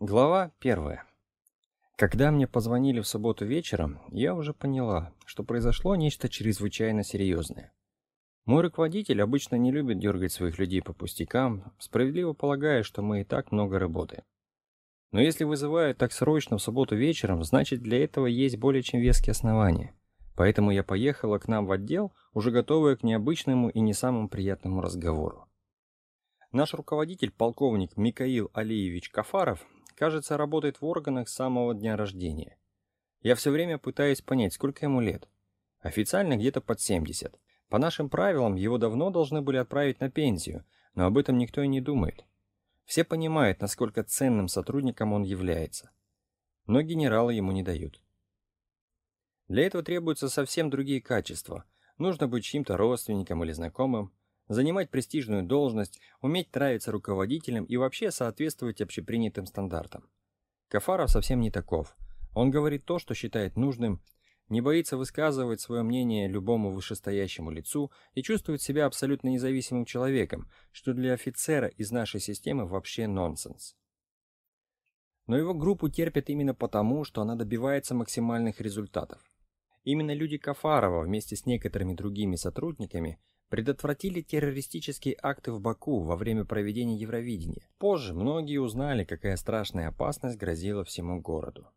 Глава первая. Когда мне позвонили в субботу вечером, я уже поняла, что произошло нечто чрезвычайно серьезное. Мой руководитель обычно не любит дергать своих людей по пустякам, справедливо полагая, что мы и так много работаем. Но если вызывают так срочно в субботу вечером, значит для этого есть более чем веские основания. Поэтому я поехала к нам в отдел, уже готовая к необычному и не самому приятному разговору. Наш руководитель, полковник Микаил Алиевич Кафаров, кажется, работает в органах с самого дня рождения. Я все время пытаюсь понять, сколько ему лет. Официально где-то под 70. По нашим правилам, его давно должны были отправить на пенсию, но об этом никто и не думает. Все понимают, насколько ценным сотрудником он является. Но генералы ему не дают. Для этого требуются совсем другие качества. Нужно быть чьим-то родственником или знакомым, занимать престижную должность, уметь нравиться руководителям и вообще соответствовать общепринятым стандартам. Кафаров совсем не таков. Он говорит то, что считает нужным, не боится высказывать свое мнение любому вышестоящему лицу и чувствует себя абсолютно независимым человеком, что для офицера из нашей системы вообще нонсенс. Но его группу терпят именно потому, что она добивается максимальных результатов. Именно люди Кафарова вместе с некоторыми другими сотрудниками предотвратили террористические акты в Баку во время проведения Евровидения. Позже многие узнали, какая страшная опасность грозила всему городу.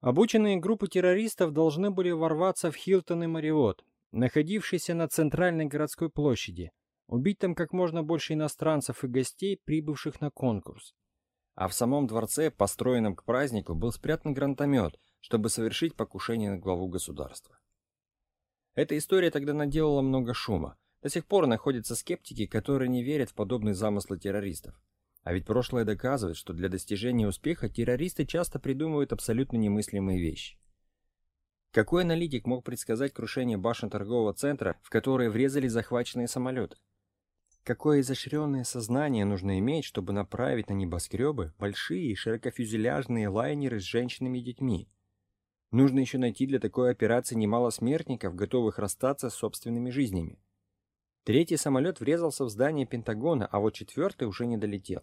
Обученные группы террористов должны были ворваться в Хилтон и Мариот, находившиеся на центральной городской площади, убить там как можно больше иностранцев и гостей, прибывших на конкурс. А в самом дворце, построенном к празднику, был спрятан гранатомет, чтобы совершить покушение на главу государства. Эта история тогда наделала много шума. До сих пор находятся скептики, которые не верят в подобные замыслы террористов. А ведь прошлое доказывает, что для достижения успеха террористы часто придумывают абсолютно немыслимые вещи. Какой аналитик мог предсказать крушение башен торгового центра, в которые врезали захваченные самолеты? Какое изощренное сознание нужно иметь, чтобы направить на небоскребы большие широкофюзеляжные лайнеры с женщинами и детьми? Нужно еще найти для такой операции немало смертников, готовых расстаться с собственными жизнями. Третий самолет врезался в здание Пентагона, а вот четвертый уже не долетел.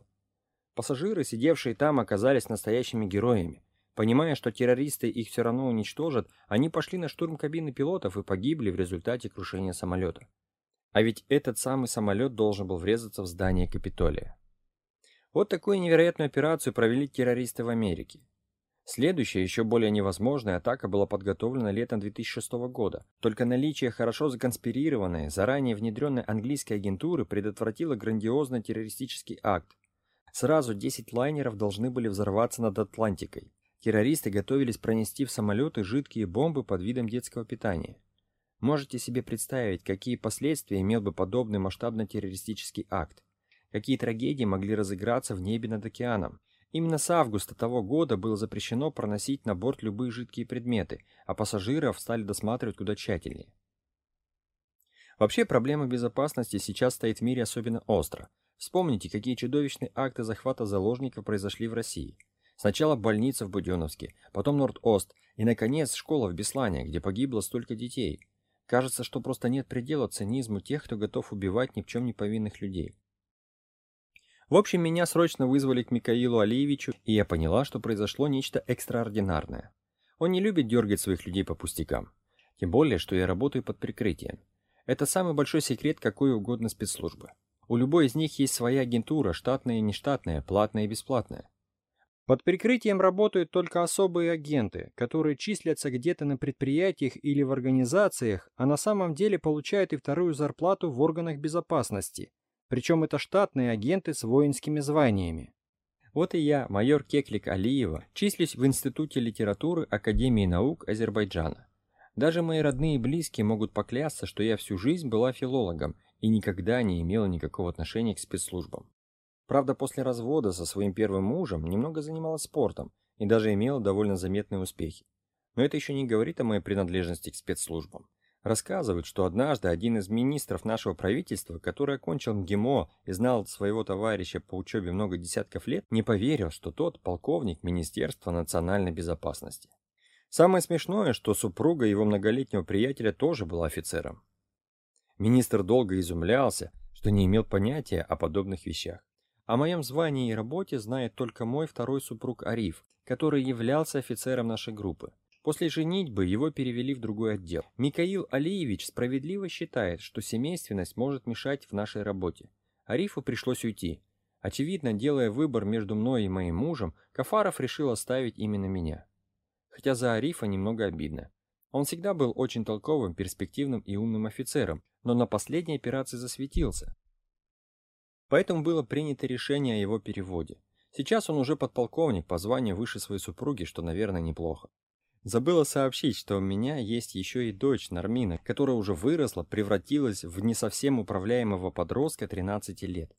Пассажиры, сидевшие там, оказались настоящими героями. Понимая, что террористы их все равно уничтожат, они пошли на штурм кабины пилотов и погибли в результате крушения самолета. А ведь этот самый самолет должен был врезаться в здание Капитолия. Вот такую невероятную операцию провели террористы в Америке. Следующая, еще более невозможная атака была подготовлена летом 2006 года. Только наличие хорошо законспирированной, заранее внедренной английской агентуры предотвратило грандиозный террористический акт. Сразу 10 лайнеров должны были взорваться над Атлантикой. Террористы готовились пронести в самолеты жидкие бомбы под видом детского питания. Можете себе представить, какие последствия имел бы подобный масштабно-террористический акт? Какие трагедии могли разыграться в небе над океаном? Именно с августа того года было запрещено проносить на борт любые жидкие предметы, а пассажиров стали досматривать куда тщательнее. Вообще проблема безопасности сейчас стоит в мире особенно остро. Вспомните, какие чудовищные акты захвата заложников произошли в России. Сначала больница в Буденновске, потом Норд-Ост и, наконец, школа в Беслане, где погибло столько детей. Кажется, что просто нет предела цинизму тех, кто готов убивать ни в чем не повинных людей. В общем, меня срочно вызвали к Микаилу Алиевичу, и я поняла, что произошло нечто экстраординарное. Он не любит дергать своих людей по пустякам. Тем более, что я работаю под прикрытием. Это самый большой секрет какой угодно спецслужбы. У любой из них есть своя агентура, штатная и нештатная, платная и бесплатная. Под прикрытием работают только особые агенты, которые числятся где-то на предприятиях или в организациях, а на самом деле получают и вторую зарплату в органах безопасности, причем это штатные агенты с воинскими званиями. Вот и я, майор Кеклик Алиева, числюсь в Институте литературы Академии наук Азербайджана. Даже мои родные и близкие могут поклясться, что я всю жизнь была филологом и никогда не имела никакого отношения к спецслужбам. Правда, после развода со своим первым мужем немного занималась спортом и даже имела довольно заметные успехи. Но это еще не говорит о моей принадлежности к спецслужбам. Рассказывают, что однажды один из министров нашего правительства, который окончил МГИМО и знал своего товарища по учебе много десятков лет, не поверил, что тот полковник Министерства национальной безопасности. Самое смешное, что супруга его многолетнего приятеля тоже была офицером. Министр долго изумлялся, что не имел понятия о подобных вещах. О моем звании и работе знает только мой второй супруг Ариф, который являлся офицером нашей группы. После женитьбы его перевели в другой отдел. Микаил Алиевич справедливо считает, что семейственность может мешать в нашей работе. Арифу пришлось уйти. Очевидно, делая выбор между мной и моим мужем, Кафаров решил оставить именно меня. Хотя за Арифа немного обидно. Он всегда был очень толковым, перспективным и умным офицером, но на последней операции засветился. Поэтому было принято решение о его переводе. Сейчас он уже подполковник по званию выше своей супруги, что, наверное, неплохо. Забыла сообщить, что у меня есть еще и дочь Нармина, которая уже выросла, превратилась в не совсем управляемого подростка 13 лет.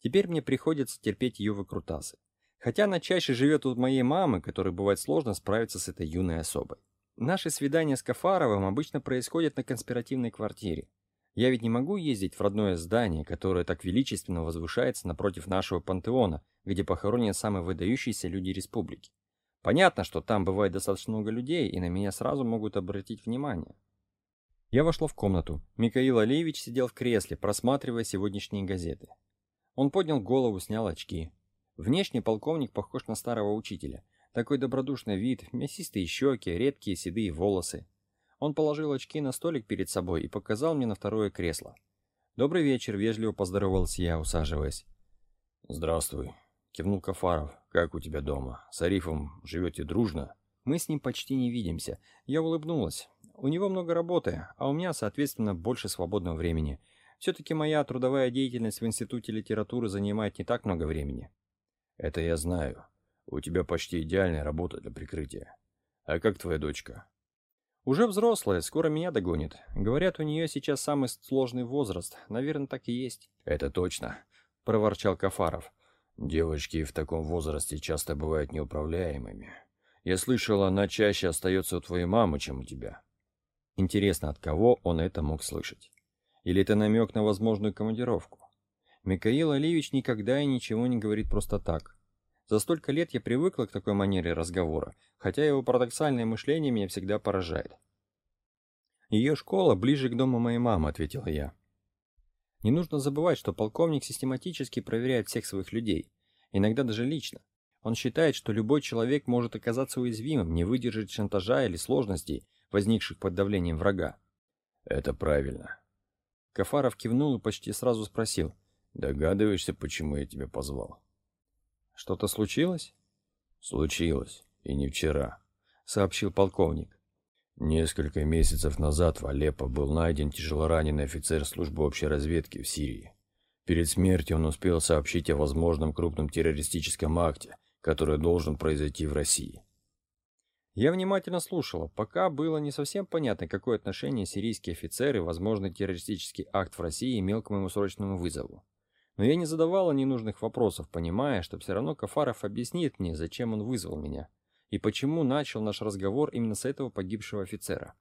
Теперь мне приходится терпеть ее выкрутасы. Хотя она чаще живет у моей мамы, которой бывает сложно справиться с этой юной особой. Наши свидания с Кафаровым обычно происходят на конспиративной квартире. Я ведь не могу ездить в родное здание, которое так величественно возвышается напротив нашего пантеона, где похоронены самые выдающиеся люди республики. Понятно, что там бывает достаточно много людей, и на меня сразу могут обратить внимание. Я вошла в комнату. Михаил Алиевич сидел в кресле, просматривая сегодняшние газеты. Он поднял голову, снял очки. Внешне полковник похож на старого учителя. Такой добродушный вид, мясистые щеки, редкие седые волосы. Он положил очки на столик перед собой и показал мне на второе кресло. «Добрый вечер», — вежливо поздоровался я, усаживаясь. «Здравствуй», — кивнул Кафаров. «Как у тебя дома? С Арифом живете дружно?» «Мы с ним почти не видимся». Я улыбнулась. «У него много работы, а у меня, соответственно, больше свободного времени. Все-таки моя трудовая деятельность в Институте литературы занимает не так много времени». «Это я знаю. У тебя почти идеальная работа для прикрытия. А как твоя дочка?» «Уже взрослая, скоро меня догонит. Говорят, у нее сейчас самый сложный возраст. Наверное, так и есть». «Это точно», — проворчал Кафаров. Девочки в таком возрасте часто бывают неуправляемыми. Я слышал, она чаще остается у твоей мамы, чем у тебя. Интересно, от кого он это мог слышать? Или это намек на возможную командировку? Михаил Оливич никогда и ничего не говорит просто так. За столько лет я привыкла к такой манере разговора, хотя его парадоксальное мышление меня всегда поражает. «Ее школа ближе к дому моей мамы», — ответила я. Не нужно забывать, что полковник систематически проверяет всех своих людей, иногда даже лично. Он считает, что любой человек может оказаться уязвимым, не выдержать шантажа или сложностей, возникших под давлением врага. Это правильно. Кафаров кивнул и почти сразу спросил. Догадываешься, почему я тебя позвал? Что-то случилось? Случилось, и не вчера, сообщил полковник. Несколько месяцев назад в Алеппо был найден тяжелораненый офицер службы общей разведки в Сирии. Перед смертью он успел сообщить о возможном крупном террористическом акте, который должен произойти в России. Я внимательно слушала, пока было не совсем понятно, какое отношение сирийские офицеры, возможный террористический акт в России имел к моему срочному вызову. Но я не задавала ненужных вопросов, понимая, что все равно Кафаров объяснит мне, зачем он вызвал меня и почему начал наш разговор именно с этого погибшего офицера.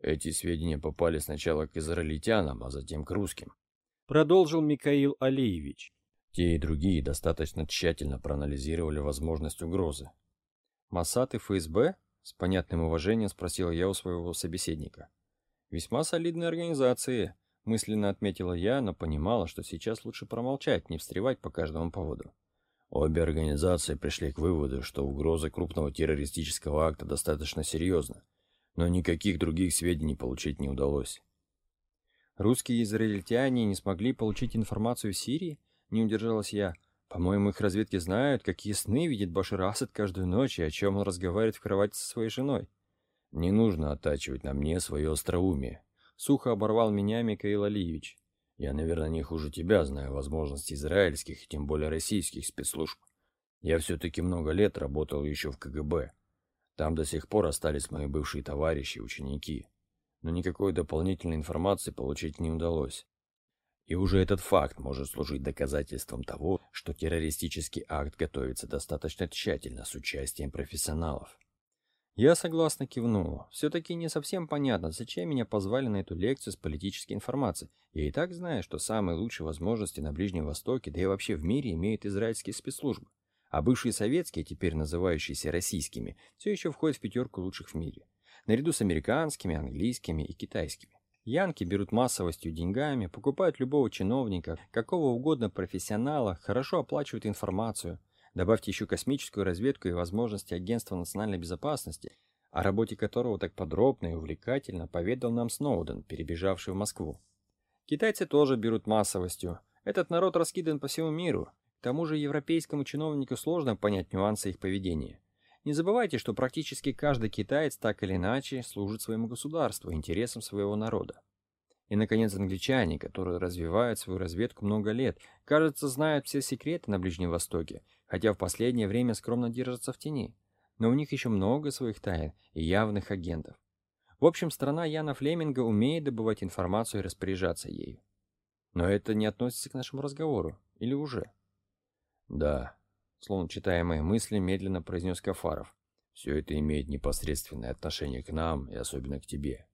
Эти сведения попали сначала к израильтянам, а затем к русским. Продолжил Михаил Алиевич. Те и другие достаточно тщательно проанализировали возможность угрозы. Моссад и ФСБ? С понятным уважением спросил я у своего собеседника. Весьма солидные организации, мысленно отметила я, но понимала, что сейчас лучше промолчать, не встревать по каждому поводу. Обе организации пришли к выводу, что угроза крупного террористического акта достаточно серьезна, но никаких других сведений получить не удалось. Русские и израильтяне не смогли получить информацию в Сирии? Не удержалась я. По-моему, их разведки знают, какие сны видит Башир Асад каждую ночь и о чем он разговаривает в кровати со своей женой. Не нужно оттачивать на мне свое остроумие. Сухо оборвал меня Михаил Алиевич. Я, наверное, не хуже тебя знаю возможности израильских и тем более российских спецслужб. Я все-таки много лет работал еще в КГБ. Там до сих пор остались мои бывшие товарищи ученики. Но никакой дополнительной информации получить не удалось. И уже этот факт может служить доказательством того, что террористический акт готовится достаточно тщательно с участием профессионалов. Я согласно кивнула. Все-таки не совсем понятно, зачем меня позвали на эту лекцию с политической информацией. Я и так знаю, что самые лучшие возможности на Ближнем Востоке, да и вообще в мире имеют израильские спецслужбы. А бывшие советские, теперь называющиеся российскими, все еще входят в пятерку лучших в мире. Наряду с американскими, английскими и китайскими. Янки берут массовостью деньгами, покупают любого чиновника, какого угодно профессионала, хорошо оплачивают информацию. Добавьте еще космическую разведку и возможности Агентства национальной безопасности, о работе которого так подробно и увлекательно поведал нам Сноуден, перебежавший в Москву. Китайцы тоже берут массовостью. Этот народ раскидан по всему миру. К тому же европейскому чиновнику сложно понять нюансы их поведения. Не забывайте, что практически каждый китаец так или иначе служит своему государству, интересам своего народа. И, наконец, англичане, которые развивают свою разведку много лет, кажется, знают все секреты на Ближнем Востоке, хотя в последнее время скромно держатся в тени. Но у них еще много своих тайн и явных агентов. В общем, страна Яна Флеминга умеет добывать информацию и распоряжаться ею. Но это не относится к нашему разговору. Или уже? Да, словно читая мои мысли, медленно произнес Кафаров. Все это имеет непосредственное отношение к нам и особенно к тебе.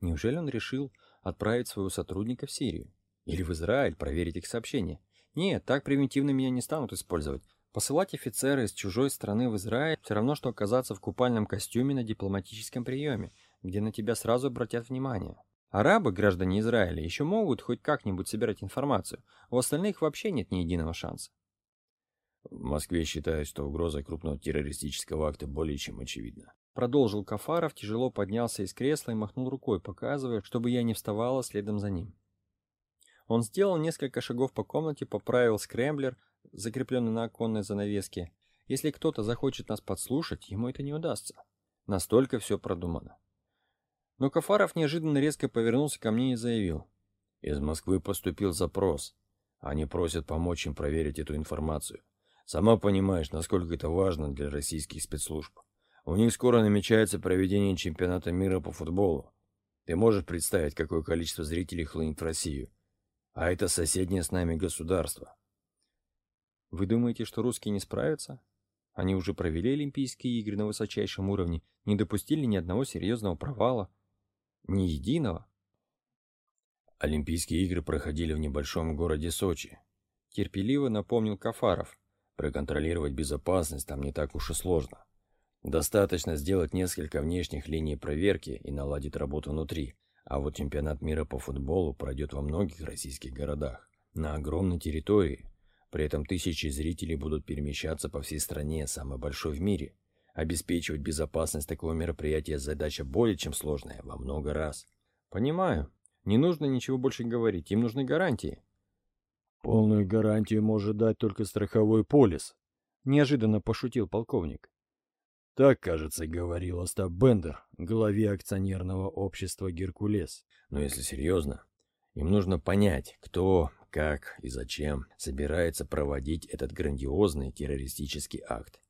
Неужели он решил отправить своего сотрудника в Сирию? Или в Израиль проверить их сообщения? Нет, так примитивно меня не станут использовать. Посылать офицера из чужой страны в Израиль все равно, что оказаться в купальном костюме на дипломатическом приеме, где на тебя сразу обратят внимание. Арабы, граждане Израиля, еще могут хоть как-нибудь собирать информацию, у остальных вообще нет ни единого шанса. В Москве считают, что угроза крупного террористического акта более чем очевидна. Продолжил Кафаров, тяжело поднялся из кресла и махнул рукой, показывая, чтобы я не вставала следом за ним. Он сделал несколько шагов по комнате, поправил скрэмблер, закрепленный на оконной занавеске. Если кто-то захочет нас подслушать, ему это не удастся. Настолько все продумано. Но Кафаров неожиданно резко повернулся ко мне и заявил. Из Москвы поступил запрос. Они просят помочь им проверить эту информацию. Сама понимаешь, насколько это важно для российских спецслужб. У них скоро намечается проведение чемпионата мира по футболу. Ты можешь представить, какое количество зрителей хлынет в Россию? А это соседнее с нами государство. Вы думаете, что русские не справятся? Они уже провели Олимпийские игры на высочайшем уровне, не допустили ни одного серьезного провала. Ни единого. Олимпийские игры проходили в небольшом городе Сочи. Терпеливо напомнил Кафаров. Проконтролировать безопасность там не так уж и сложно. Достаточно сделать несколько внешних линий проверки и наладить работу внутри. А вот чемпионат мира по футболу пройдет во многих российских городах, на огромной территории. При этом тысячи зрителей будут перемещаться по всей стране, самой большой в мире. Обеспечивать безопасность такого мероприятия задача более чем сложная, во много раз. Понимаю. Не нужно ничего больше говорить, им нужны гарантии. Полную гарантию может дать только страховой полис, неожиданно пошутил полковник. Так, кажется, говорил Остап Бендер, главе акционерного общества «Геркулес». Но если серьезно, им нужно понять, кто, как и зачем собирается проводить этот грандиозный террористический акт.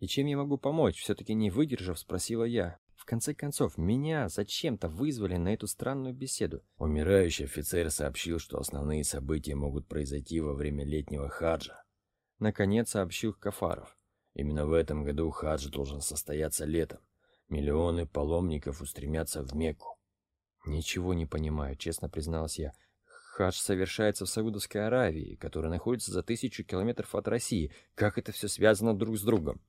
«И чем я могу помочь?» Все-таки не выдержав, спросила я. В конце концов, меня зачем-то вызвали на эту странную беседу. Умирающий офицер сообщил, что основные события могут произойти во время летнего хаджа. Наконец сообщил Кафаров. Именно в этом году хадж должен состояться летом. Миллионы паломников устремятся в Мекку. Ничего не понимаю, честно призналась я. Хадж совершается в Саудовской Аравии, которая находится за тысячу километров от России. Как это все связано друг с другом?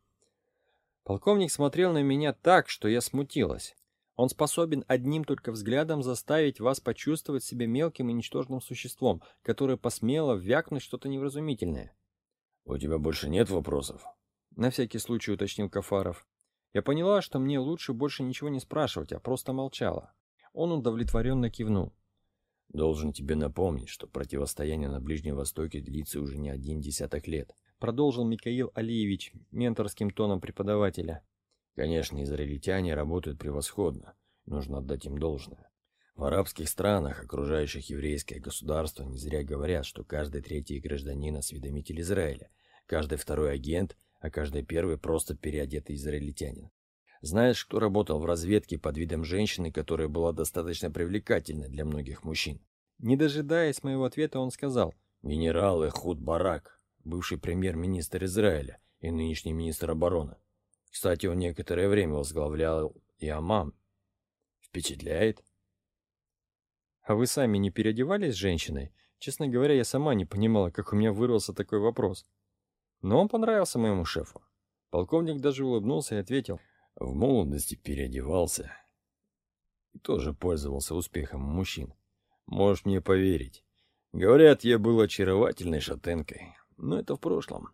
Полковник смотрел на меня так, что я смутилась. Он способен одним только взглядом заставить вас почувствовать себя мелким и ничтожным существом, которое посмело вякнуть что-то невразумительное. «У тебя больше нет вопросов?» На всякий случай уточнил Кафаров. Я поняла, что мне лучше больше ничего не спрашивать, а просто молчала. Он удовлетворенно кивнул. «Должен тебе напомнить, что противостояние на Ближнем Востоке длится уже не один десяток лет продолжил Михаил Алиевич менторским тоном преподавателя. Конечно, израильтяне работают превосходно, нужно отдать им должное. В арабских странах, окружающих еврейское государство, не зря говорят, что каждый третий гражданин осведомитель Израиля, каждый второй агент, а каждый первый просто переодетый израильтянин. Знаешь, кто работал в разведке под видом женщины, которая была достаточно привлекательной для многих мужчин? Не дожидаясь моего ответа, он сказал. Генерал Эхуд Барак, бывший премьер-министр Израиля и нынешний министр обороны. Кстати, он некоторое время возглавлял и Амам. Впечатляет? А вы сами не переодевались с женщиной? Честно говоря, я сама не понимала, как у меня вырвался такой вопрос. Но он понравился моему шефу. Полковник даже улыбнулся и ответил. В молодости переодевался. и тоже пользовался успехом мужчин. Можешь мне поверить. Говорят, я был очаровательной шатенкой, но это в прошлом.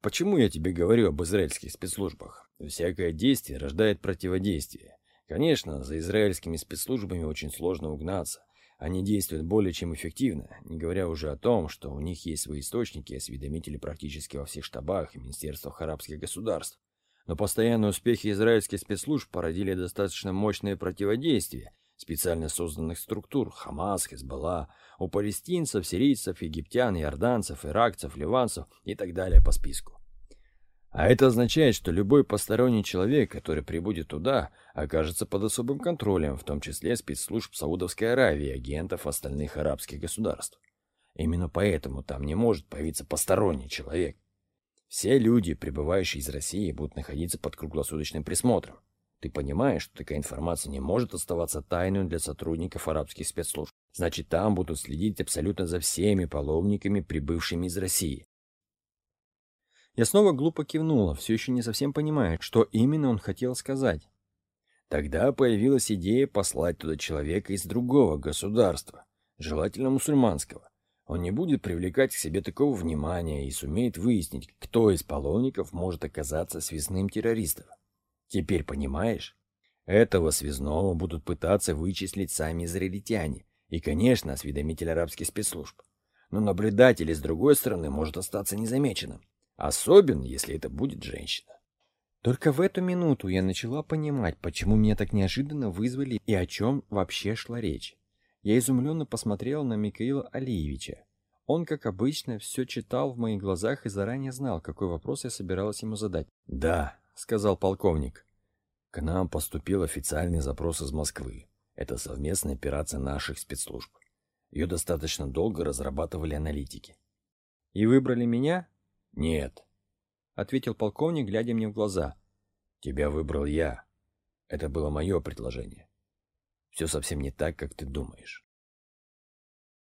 Почему я тебе говорю об израильских спецслужбах? Всякое действие рождает противодействие. Конечно, за израильскими спецслужбами очень сложно угнаться. Они действуют более чем эффективно, не говоря уже о том, что у них есть свои источники и осведомители практически во всех штабах и министерствах арабских государств. Но постоянные успехи израильских спецслужб породили достаточно мощное противодействие специально созданных структур Хамас, Хезбалла, у палестинцев, сирийцев, египтян, иорданцев, иракцев, ливанцев и так далее по списку. А это означает, что любой посторонний человек, который прибудет туда, окажется под особым контролем, в том числе спецслужб Саудовской Аравии агентов остальных арабских государств. Именно поэтому там не может появиться посторонний человек. Все люди, прибывающие из России, будут находиться под круглосуточным присмотром. Ты понимаешь, что такая информация не может оставаться тайной для сотрудников арабских спецслужб. Значит, там будут следить абсолютно за всеми паломниками, прибывшими из России. Я снова глупо кивнула, все еще не совсем понимая, что именно он хотел сказать. Тогда появилась идея послать туда человека из другого государства, желательно мусульманского. Он не будет привлекать к себе такого внимания и сумеет выяснить, кто из паломников может оказаться связным террористов. Теперь понимаешь? Этого связного будут пытаться вычислить сами израильтяне и, конечно, осведомитель арабских спецслужб. Но наблюдатель с другой стороны может остаться незамеченным. Особенно, если это будет женщина. Только в эту минуту я начала понимать, почему меня так неожиданно вызвали и о чем вообще шла речь. Я изумленно посмотрел на Михаила Алиевича. Он, как обычно, все читал в моих глазах и заранее знал, какой вопрос я собиралась ему задать. «Да», — сказал полковник, — «к нам поступил официальный запрос из Москвы. Это совместная операция наших спецслужб. Ее достаточно долго разрабатывали аналитики». «И выбрали меня?» «Нет», — ответил полковник, глядя мне в глаза. «Тебя выбрал я. Это было мое предложение. Все совсем не так, как ты думаешь».